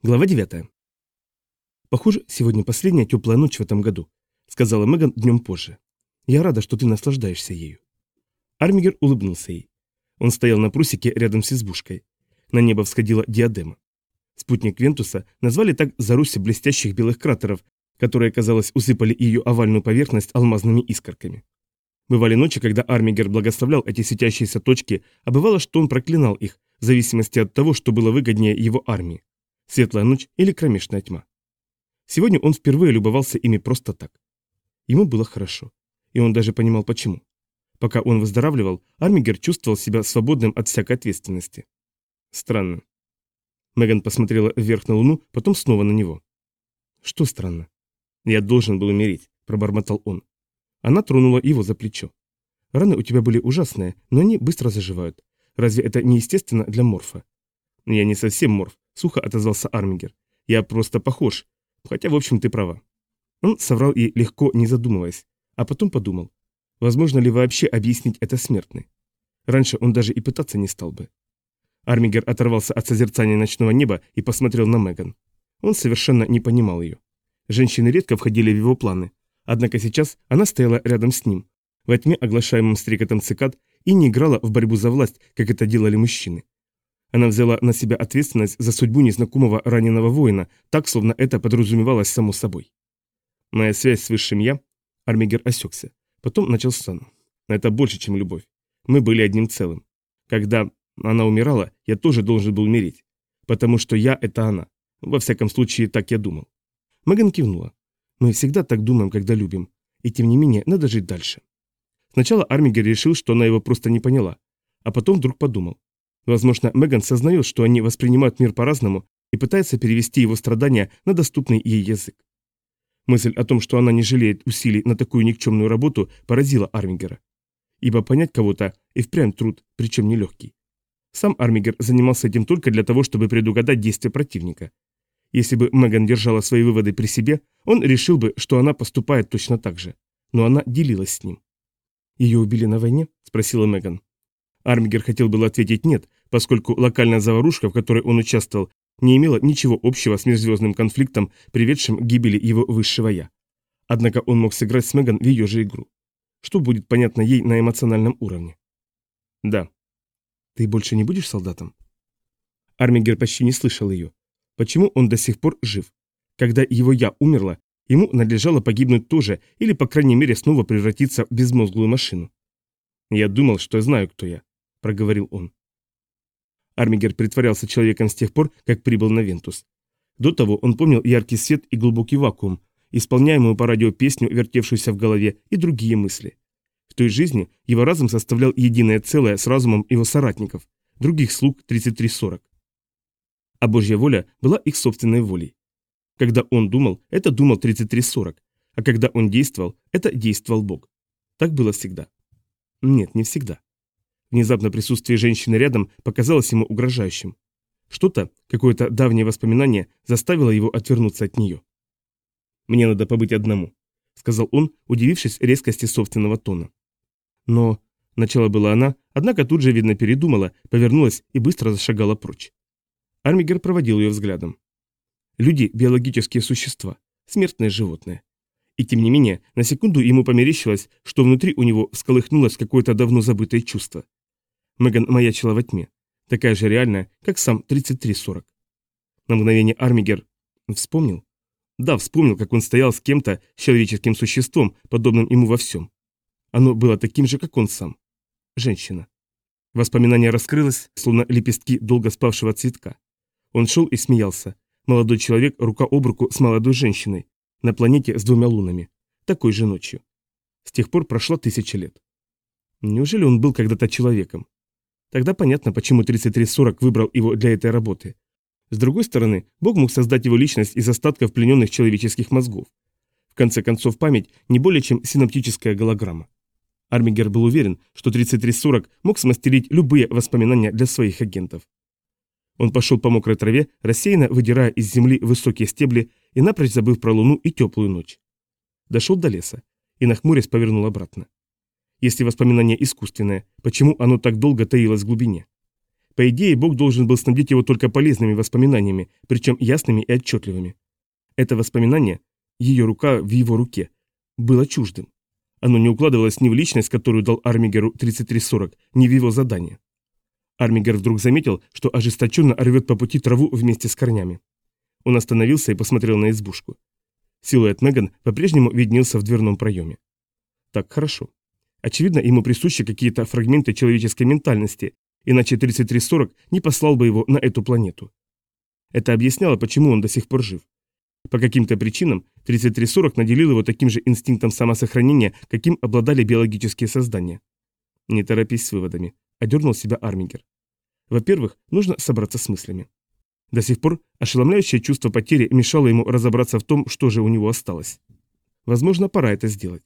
Глава 9. «Похоже, сегодня последняя теплая ночь в этом году», — сказала Меган днем позже. «Я рада, что ты наслаждаешься ею». Армигер улыбнулся ей. Он стоял на прусике рядом с избушкой. На небо всходила диадема. Спутник Вентуса назвали так за руси блестящих белых кратеров, которые, казалось, усыпали ее овальную поверхность алмазными искорками. Бывали ночи, когда Армигер благословлял эти светящиеся точки, а бывало, что он проклинал их, в зависимости от того, что было выгоднее его армии светлая ночь или кромешная тьма. Сегодня он впервые любовался ими просто так. Ему было хорошо, и он даже понимал почему. Пока он выздоравливал, Армигер чувствовал себя свободным от всякой ответственности. Странно. Меган посмотрела вверх на луну, потом снова на него. Что странно? Я должен был умереть, пробормотал он. Она тронула его за плечо. Раны у тебя были ужасные, но они быстро заживают. Разве это не естественно для морфа? Я не совсем морф, Сухо отозвался Армигер. «Я просто похож. Хотя, в общем, ты права». Он соврал ей легко, не задумываясь, а потом подумал. Возможно ли вообще объяснить это смертный? Раньше он даже и пытаться не стал бы. Армигер оторвался от созерцания ночного неба и посмотрел на Меган. Он совершенно не понимал ее. Женщины редко входили в его планы, однако сейчас она стояла рядом с ним, во тьме, оглашаемым стрекотом цикад, и не играла в борьбу за власть, как это делали мужчины. Она взяла на себя ответственность за судьбу незнакомого раненого воина, так, словно это подразумевалось само собой. Моя связь с высшим «я» Армигер осекся. Потом начал сцену. Это больше, чем любовь. Мы были одним целым. Когда она умирала, я тоже должен был умереть. Потому что я — это она. Во всяком случае, так я думал. Меган кивнула. Мы всегда так думаем, когда любим. И тем не менее, надо жить дальше. Сначала Армигер решил, что она его просто не поняла. А потом вдруг подумал. Возможно, Меган сознает, что они воспринимают мир по-разному и пытается перевести его страдания на доступный ей язык. Мысль о том, что она не жалеет усилий на такую никчемную работу, поразила Армигера. Ибо понять кого-то и впрямь труд, причем нелегкий. Сам Армигер занимался этим только для того, чтобы предугадать действия противника. Если бы Меган держала свои выводы при себе, он решил бы, что она поступает точно так же. Но она делилась с ним. «Ее убили на войне?» – спросила Меган. Армигер хотел было ответить «нет», поскольку локальная заварушка, в которой он участвовал, не имела ничего общего с межзвездным конфликтом, приведшим к гибели его высшего «я». Однако он мог сыграть с Меган в ее же игру. Что будет понятно ей на эмоциональном уровне? Да. Ты больше не будешь солдатом? Армигер почти не слышал ее. Почему он до сих пор жив? Когда его «я» умерло, ему надлежало погибнуть тоже, или, по крайней мере, снова превратиться в безмозглую машину. «Я думал, что знаю, кто я», — проговорил он. Армигер притворялся человеком с тех пор, как прибыл на Вентус. До того он помнил яркий свет и глубокий вакуум, исполняемую по радио песню, вертевшуюся в голове, и другие мысли. В той жизни его разум составлял единое целое с разумом его соратников, других слуг 3340. А Божья воля была их собственной волей. Когда он думал, это думал 3340, а когда он действовал, это действовал Бог. Так было всегда. Нет, не всегда. Внезапно присутствие женщины рядом показалось ему угрожающим. Что-то, какое-то давнее воспоминание, заставило его отвернуться от нее. «Мне надо побыть одному», — сказал он, удивившись резкости собственного тона. Но... Начало была она, однако тут же, видно, передумала, повернулась и быстро зашагала прочь. Армигер проводил ее взглядом. Люди – биологические существа, смертные животные. И тем не менее, на секунду ему померещилось, что внутри у него всколыхнулось какое-то давно забытое чувство. Меган маячила во тьме, такая же реальная, как сам 3340. На мгновение Армигер вспомнил. Да, вспомнил, как он стоял с кем-то, с человеческим существом, подобным ему во всем. Оно было таким же, как он сам. Женщина. Воспоминание раскрылось, словно лепестки долго спавшего цветка. Он шел и смеялся. Молодой человек рука об руку с молодой женщиной. На планете с двумя лунами. Такой же ночью. С тех пор прошло тысяча лет. Неужели он был когда-то человеком? Тогда понятно, почему 3340 выбрал его для этой работы. С другой стороны, Бог мог создать его личность из остатков плененных человеческих мозгов. В конце концов, память не более чем синаптическая голограмма. Армигер был уверен, что 3340 мог смастерить любые воспоминания для своих агентов. Он пошел по мокрой траве, рассеянно выдирая из земли высокие стебли и напрочь забыв про луну и теплую ночь. Дошел до леса и, нахмурясь, повернул обратно. Если воспоминание искусственное, почему оно так долго таилось в глубине? По идее, Бог должен был снабдить его только полезными воспоминаниями, причем ясными и отчетливыми. Это воспоминание, ее рука в его руке, было чуждым. Оно не укладывалось ни в личность, которую дал Армигеру 3340, ни в его задание. Армигер вдруг заметил, что ожесточенно рвет по пути траву вместе с корнями. Он остановился и посмотрел на избушку. Силуэт Меган по-прежнему виднелся в дверном проеме. Так хорошо. Очевидно, ему присущи какие-то фрагменты человеческой ментальности, иначе 3340 не послал бы его на эту планету. Это объясняло, почему он до сих пор жив. По каким-то причинам 3340 наделил его таким же инстинктом самосохранения, каким обладали биологические создания. Не торопись с выводами, одернул себя Армингер. Во-первых, нужно собраться с мыслями. До сих пор ошеломляющее чувство потери мешало ему разобраться в том, что же у него осталось. Возможно, пора это сделать.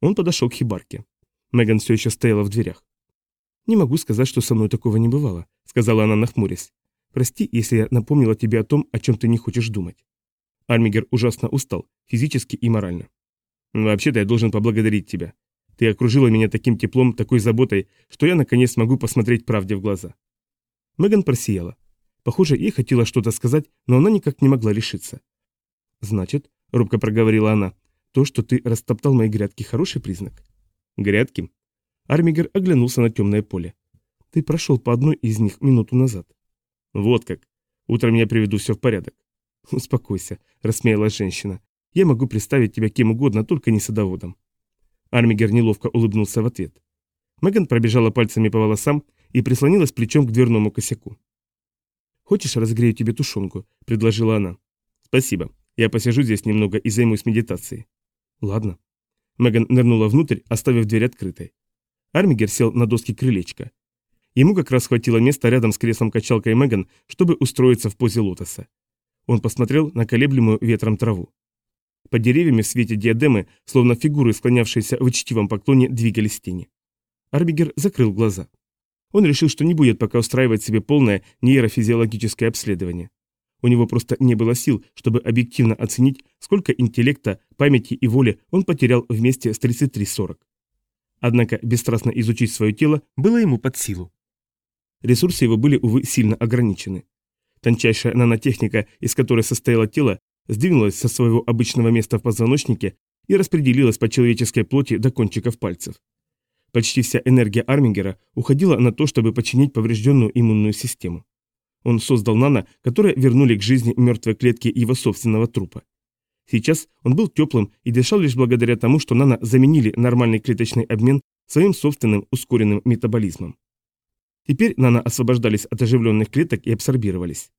Он подошел к хибарке. Меган все еще стояла в дверях. «Не могу сказать, что со мной такого не бывало», — сказала она, нахмурясь. «Прости, если я напомнила тебе о том, о чем ты не хочешь думать». Армигер ужасно устал, физически и морально. «Вообще-то я должен поблагодарить тебя. Ты окружила меня таким теплом, такой заботой, что я наконец могу посмотреть правде в глаза». Меган просияла. Похоже, ей хотела что-то сказать, но она никак не могла решиться. «Значит», — робко проговорила она, — «то, что ты растоптал мои грядки, хороший признак?» «Грядки?» Армигер оглянулся на темное поле. «Ты прошел по одной из них минуту назад». «Вот как. Утром я приведу все в порядок. «Успокойся», — рассмеялась женщина. «Я могу представить тебя кем угодно, только не садоводом». Армигер неловко улыбнулся в ответ. Меган пробежала пальцами по волосам и прислонилась плечом к дверному косяку. «Хочешь, разогрею тебе тушенку?» – предложила она. «Спасибо. Я посижу здесь немного и займусь медитацией». «Ладно». Меган нырнула внутрь, оставив дверь открытой. Армигер сел на доски крылечка. Ему как раз хватило места рядом с креслом-качалкой Меган, чтобы устроиться в позе лотоса. Он посмотрел на колеблемую ветром траву. Под деревьями в свете диадемы, словно фигуры, склонявшиеся в учтивом поклоне, двигались тени. Арбигер закрыл глаза. Он решил, что не будет пока устраивать себе полное нейрофизиологическое обследование. У него просто не было сил, чтобы объективно оценить, сколько интеллекта, памяти и воли он потерял вместе с 3340. Однако бесстрастно изучить свое тело было ему под силу. Ресурсы его были, увы, сильно ограничены. Тончайшая нанотехника, из которой состояло тело, сдвинулась со своего обычного места в позвоночнике и распределилась по человеческой плоти до кончиков пальцев. Почти вся энергия Армингера уходила на то, чтобы починить поврежденную иммунную систему. Он создал нано, которые вернули к жизни мертвые клетки его собственного трупа. Сейчас он был теплым и дышал лишь благодаря тому, что нано заменили нормальный клеточный обмен своим собственным ускоренным метаболизмом. Теперь нано освобождались от оживленных клеток и абсорбировались.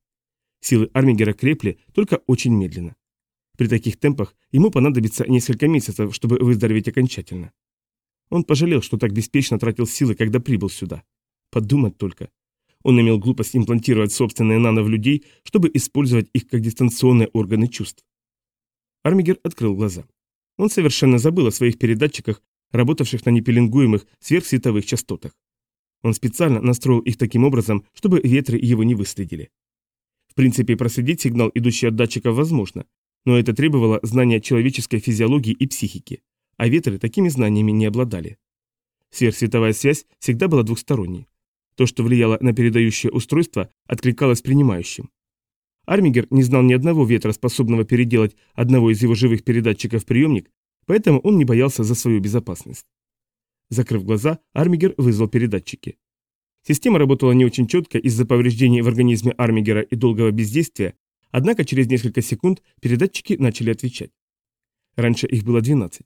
Силы Армигера крепли, только очень медленно. При таких темпах ему понадобится несколько месяцев, чтобы выздороветь окончательно. Он пожалел, что так беспечно тратил силы, когда прибыл сюда. Подумать только. Он имел глупость имплантировать собственные нано в людей, чтобы использовать их как дистанционные органы чувств. Армигер открыл глаза. Он совершенно забыл о своих передатчиках, работавших на непеленгуемых сверхсветовых частотах. Он специально настроил их таким образом, чтобы ветры его не выследили. В принципе, проследить сигнал, идущий от датчика, возможно, но это требовало знания человеческой физиологии и психики, а ветры такими знаниями не обладали. Сверхсветовая связь всегда была двухсторонней. То, что влияло на передающее устройство, откликалось принимающим. Армигер не знал ни одного ветра, способного переделать одного из его живых передатчиков в приемник, поэтому он не боялся за свою безопасность. Закрыв глаза, Армигер вызвал передатчики. Система работала не очень четко из-за повреждений в организме Армигера и долгого бездействия, однако через несколько секунд передатчики начали отвечать. Раньше их было 12.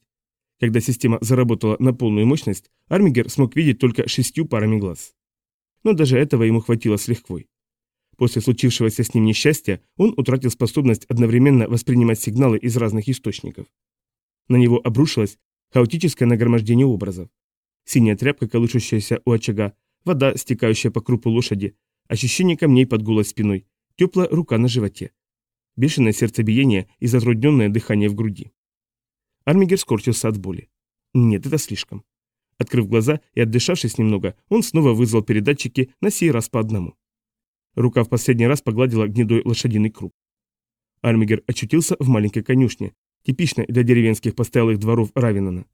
Когда система заработала на полную мощность, Армигер смог видеть только шестью парами глаз. Но даже этого ему хватило с лихвой. После случившегося с ним несчастья он утратил способность одновременно воспринимать сигналы из разных источников. На него обрушилось хаотическое нагромождение образов синяя тряпка, колышущаяся у очага, вода, стекающая по крупу лошади, ощущение камней под голой спиной, теплая рука на животе, бешеное сердцебиение и затрудненное дыхание в груди. Армигер скорчился от боли. Нет, это слишком. Открыв глаза и отдышавшись немного, он снова вызвал передатчики, на сей раз по одному. Рука в последний раз погладила гнедой лошадиный круп. Армигер очутился в маленькой конюшне, типичной для деревенских постоялых дворов Равинана.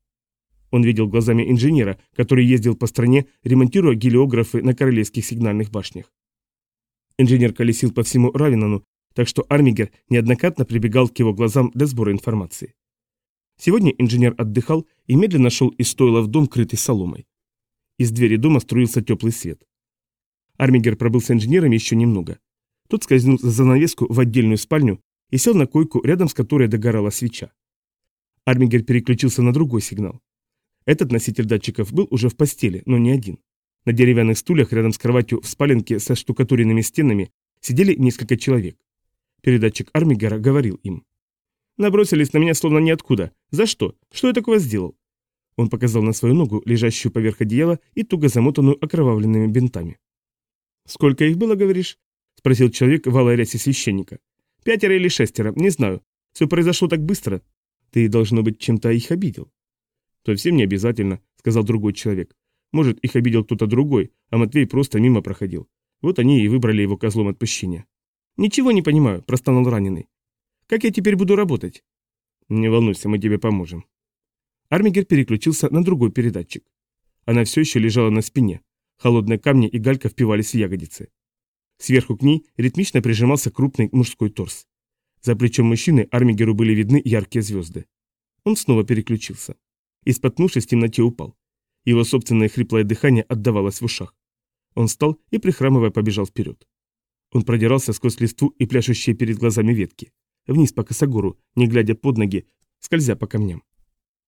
Он видел глазами инженера, который ездил по стране, ремонтируя гелиографы на королевских сигнальных башнях. Инженер колесил по всему Равинану, так что Армигер неоднократно прибегал к его глазам для сбора информации. Сегодня инженер отдыхал и медленно шел из стойла в дом, крытый соломой. Из двери дома струился теплый свет. Армигер пробыл с инженером еще немного. Тот скользнул за занавеску в отдельную спальню и сел на койку, рядом с которой догорала свеча. Армигер переключился на другой сигнал. Этот носитель датчиков был уже в постели, но не один. На деревянных стульях рядом с кроватью в спаленке со штукатуренными стенами сидели несколько человек. Передатчик Армигера говорил им. «Набросились на меня словно ниоткуда. За что? Что я такого сделал?» Он показал на свою ногу, лежащую поверх одеяла и туго замотанную окровавленными бинтами. «Сколько их было, говоришь?» – спросил человек в алой священника. «Пятеро или шестеро, не знаю. Все произошло так быстро. Ты, должно быть, чем-то их обидел». «Совсем не обязательно», – сказал другой человек. Может, их обидел кто-то другой, а Матвей просто мимо проходил. Вот они и выбрали его козлом отпущения. «Ничего не понимаю», – простонал раненый. «Как я теперь буду работать?» «Не волнуйся, мы тебе поможем». Армигер переключился на другой передатчик. Она все еще лежала на спине. Холодные камни и галька впивались в ягодицы. Сверху к ней ритмично прижимался крупный мужской торс. За плечом мужчины Армигеру были видны яркие звезды. Он снова переключился. И, споткнувшись в темноте, упал. Его собственное хриплое дыхание отдавалось в ушах. Он встал и, прихрамывая, побежал вперед. Он продирался сквозь листву и пляшущие перед глазами ветки. Вниз по косогору, не глядя под ноги, скользя по камням.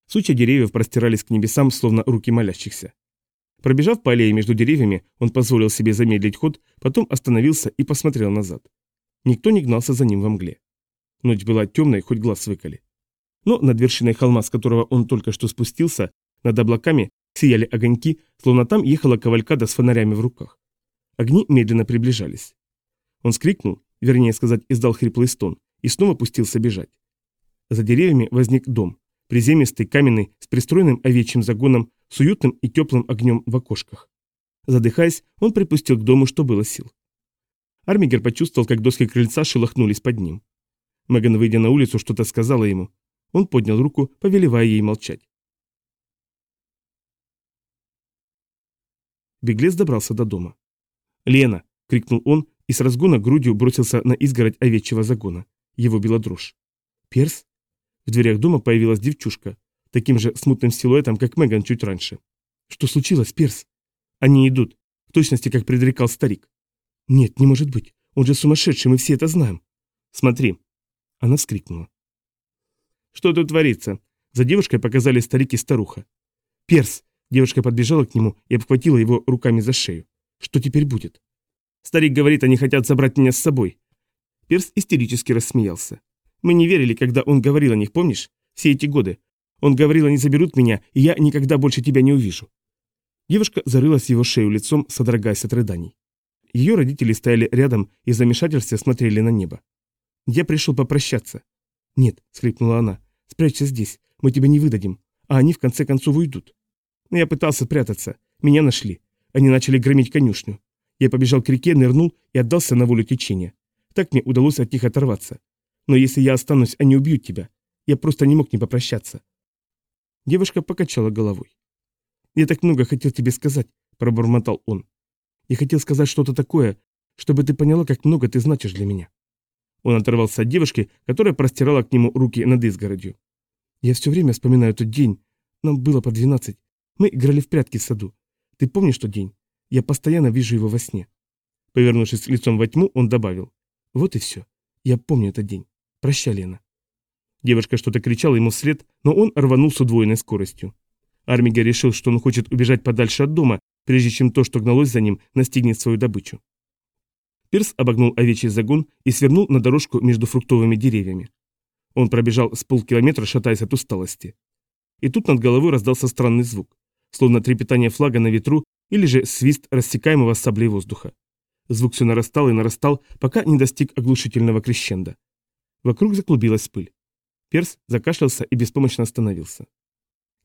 Сучья деревьев простирались к небесам, словно руки молящихся. Пробежав по аллее между деревьями, он позволил себе замедлить ход, потом остановился и посмотрел назад. Никто не гнался за ним во мгле. Ночь была темной, хоть глаз выколи. Но над вершиной холма, с которого он только что спустился, над облаками Сияли огоньки, словно там ехала кавалькада с фонарями в руках. Огни медленно приближались. Он скрикнул, вернее сказать, издал хриплый стон, и снова пустился бежать. За деревьями возник дом, приземистый, каменный, с пристроенным овечьим загоном, с уютным и теплым огнем в окошках. Задыхаясь, он припустил к дому, что было сил. Армигер почувствовал, как доски крыльца шелохнулись под ним. Меган, выйдя на улицу, что-то сказала ему. Он поднял руку, повелевая ей молчать. Беглец добрался до дома. «Лена!» — крикнул он и с разгона грудью бросился на изгородь овечьего загона. Его била дрожь. «Перс?» В дверях дома появилась девчушка, таким же смутным силуэтом, как Меган чуть раньше. «Что случилось, Перс?» «Они идут, в точности, как предрекал старик». «Нет, не может быть. Он же сумасшедший, мы все это знаем». «Смотри». Она вскрикнула. «Что тут творится?» За девушкой показали старик и старуха. «Перс, Девушка подбежала к нему и обхватила его руками за шею. Что теперь будет? Старик говорит, они хотят забрать меня с собой. Перс истерически рассмеялся. Мы не верили, когда он говорил о них, помнишь? Все эти годы. Он говорил, они заберут меня, и я никогда больше тебя не увижу. Девушка зарылась в его шею лицом, содрогаясь от рыданий. Ее родители стояли рядом и в замешательстве смотрели на небо. «Я пришел попрощаться». «Нет», — скрипнула она, — «спрячься здесь, мы тебя не выдадим, а они в конце концов уйдут». Но я пытался прятаться. Меня нашли. Они начали громить конюшню. Я побежал к реке, нырнул и отдался на волю течения. Так мне удалось от них оторваться. Но если я останусь, они убьют тебя. Я просто не мог не попрощаться. Девушка покачала головой. «Я так много хотел тебе сказать», — пробормотал он. «Я хотел сказать что-то такое, чтобы ты поняла, как много ты значишь для меня». Он оторвался от девушки, которая простирала к нему руки над изгородью. «Я все время вспоминаю тот день. Нам было по двенадцать. Мы играли в прятки в саду. Ты помнишь тот день? Я постоянно вижу его во сне. Повернувшись лицом во тьму, он добавил. Вот и все. Я помню этот день. Прощай, Лена. Девушка что-то кричала ему вслед, но он рванул с удвоенной скоростью. Армига решил, что он хочет убежать подальше от дома, прежде чем то, что гналось за ним, настигнет свою добычу. Пирс обогнул овечий загон и свернул на дорожку между фруктовыми деревьями. Он пробежал с полкилометра, шатаясь от усталости. И тут над головой раздался странный звук словно трепетание флага на ветру или же свист рассекаемого саблей воздуха. Звук все нарастал и нарастал, пока не достиг оглушительного крещенда. Вокруг заклубилась пыль. Перс закашлялся и беспомощно остановился.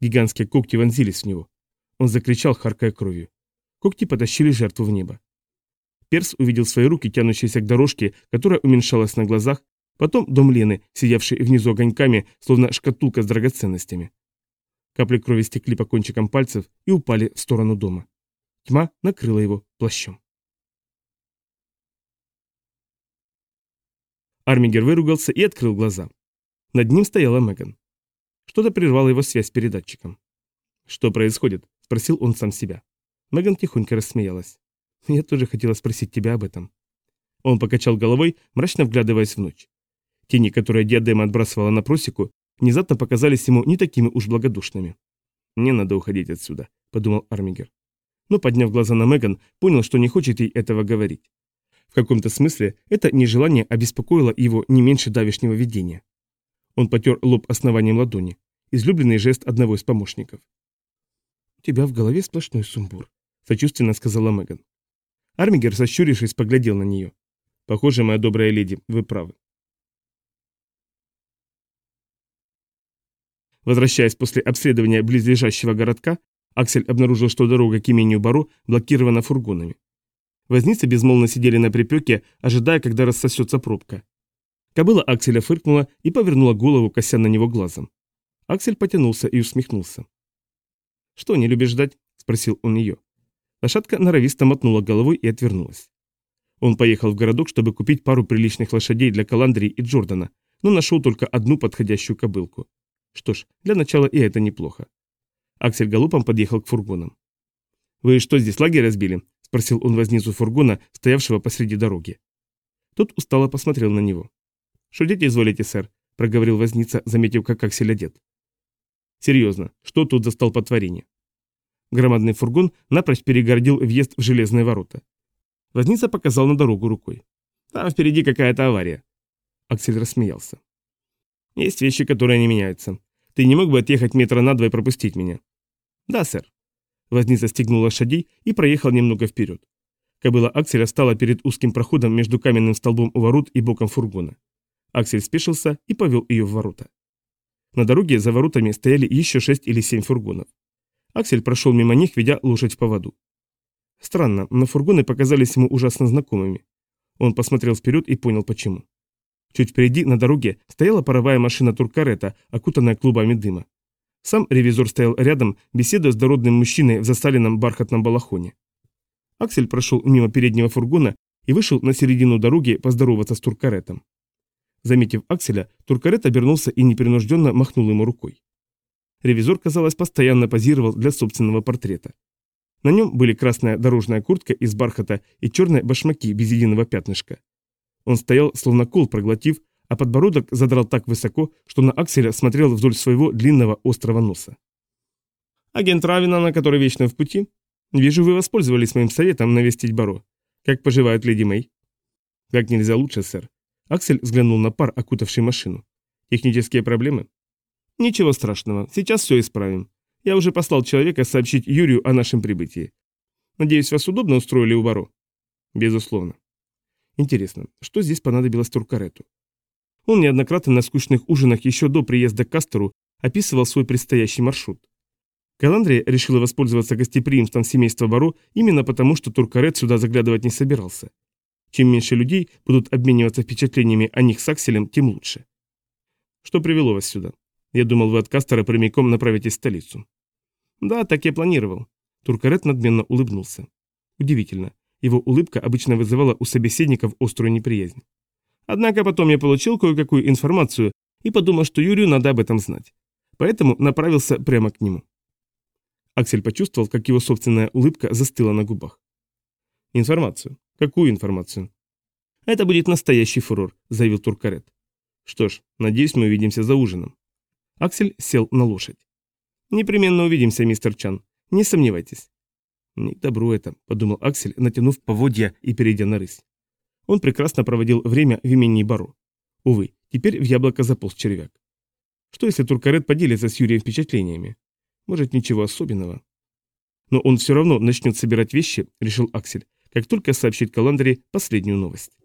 Гигантские когти вонзились в него. Он закричал, харкая кровью. Когти потащили жертву в небо. Перс увидел свои руки, тянущиеся к дорожке, которая уменьшалась на глазах, потом дом Лены, сидевший внизу огоньками, словно шкатулка с драгоценностями. Капли крови стекли по кончикам пальцев и упали в сторону дома. Тьма накрыла его плащом. Армигер выругался и открыл глаза. Над ним стояла Меган. Что-то прервало его связь с передатчиком. «Что происходит?» – спросил он сам себя. Меган тихонько рассмеялась. «Я тоже хотела спросить тебя об этом». Он покачал головой, мрачно вглядываясь в ночь. Тени, которые диадема отбрасывала на просеку, внезапно показались ему не такими уж благодушными. «Не надо уходить отсюда», — подумал Армигер. Но, подняв глаза на Меган, понял, что не хочет ей этого говорить. В каком-то смысле это нежелание обеспокоило его не меньше давешнего видения. Он потер лоб основанием ладони, излюбленный жест одного из помощников. «У тебя в голове сплошной сумбур», — сочувственно сказала Меган. Армигер, сощурившись, поглядел на нее. «Похоже, моя добрая леди, вы правы». Возвращаясь после обследования близлежащего городка, Аксель обнаружил, что дорога к имению Баро блокирована фургонами. Возницы безмолвно сидели на припеке, ожидая, когда рассосется пробка. Кобыла Акселя фыркнула и повернула голову, кося на него глазом. Аксель потянулся и усмехнулся. «Что, не любишь ждать?» – спросил он ее. Лошадка норовисто мотнула головой и отвернулась. Он поехал в городок, чтобы купить пару приличных лошадей для Каландрии и Джордана, но нашел только одну подходящую кобылку. Что ж, для начала и это неплохо. Аксель галопом подъехал к фургонам. «Вы что, здесь лагерь разбили?» – спросил он возницу фургона, стоявшего посреди дороги. Тот устало посмотрел на него. «Шутите, изволите, сэр», – проговорил возница, заметив, как Аксель одет. «Серьезно, что тут за столпотворение?» Громадный фургон напрочь перегородил въезд в железные ворота. Возница показал на дорогу рукой. «Там впереди какая-то авария». Аксель рассмеялся. «Есть вещи, которые не меняются. Ты не мог бы отъехать метра на два и пропустить меня?» «Да, сэр». Возница стегнул лошадей и проехал немного вперед. Кобыла Акселя встала перед узким проходом между каменным столбом у ворот и боком фургона. Аксель спешился и повел ее в ворота. На дороге за воротами стояли еще шесть или семь фургонов. Аксель прошел мимо них, ведя лошадь в поводу. Странно, но фургоны показались ему ужасно знакомыми. Он посмотрел вперед и понял почему. Чуть впереди, на дороге, стояла паровая машина Туркарета, окутанная клубами дыма. Сам ревизор стоял рядом, беседуя с дородным мужчиной в засаленном бархатном балахоне. Аксель прошел мимо переднего фургона и вышел на середину дороги поздороваться с Туркаретом. Заметив Акселя, Туркарет обернулся и непринужденно махнул ему рукой. Ревизор, казалось, постоянно позировал для собственного портрета. На нем были красная дорожная куртка из бархата и черные башмаки без единого пятнышка. Он стоял, словно кол проглотив, а подбородок задрал так высоко, что на Акселя смотрел вдоль своего длинного острого носа. «Агент Равинана, который вечно в пути? Вижу, вы воспользовались моим советом навестить Баро. Как поживает леди Мэй?» «Как нельзя лучше, сэр». Аксель взглянул на пар, окутавший машину. «Технические проблемы?» «Ничего страшного, сейчас все исправим. Я уже послал человека сообщить Юрию о нашем прибытии. Надеюсь, вас удобно устроили у Баро?» «Безусловно». Интересно, что здесь понадобилось Туркарету? Он неоднократно на скучных ужинах еще до приезда к Кастеру описывал свой предстоящий маршрут. Каландрия решила воспользоваться гостеприимством семейства Баро именно потому, что Туркарет сюда заглядывать не собирался. Чем меньше людей будут обмениваться впечатлениями о них с Акселем, тем лучше. Что привело вас сюда? Я думал, вы от Кастера прямиком направитесь в столицу. Да, так я планировал. Туркарет надменно улыбнулся. Удивительно. Его улыбка обычно вызывала у собеседников острую неприязнь. Однако потом я получил кое-какую информацию и подумал, что Юрию надо об этом знать. Поэтому направился прямо к нему. Аксель почувствовал, как его собственная улыбка застыла на губах. «Информацию? Какую информацию?» «Это будет настоящий фурор», — заявил Туркарет. «Что ж, надеюсь, мы увидимся за ужином». Аксель сел на лошадь. «Непременно увидимся, мистер Чан. Не сомневайтесь. «Не к добру это», — подумал Аксель, натянув поводья и перейдя на рысь. Он прекрасно проводил время в имении Баро. Увы, теперь в яблоко заполз червяк. Что если Туркарет поделится с Юрием впечатлениями? Может, ничего особенного. Но он все равно начнет собирать вещи, решил Аксель, как только сообщит Каландре последнюю новость.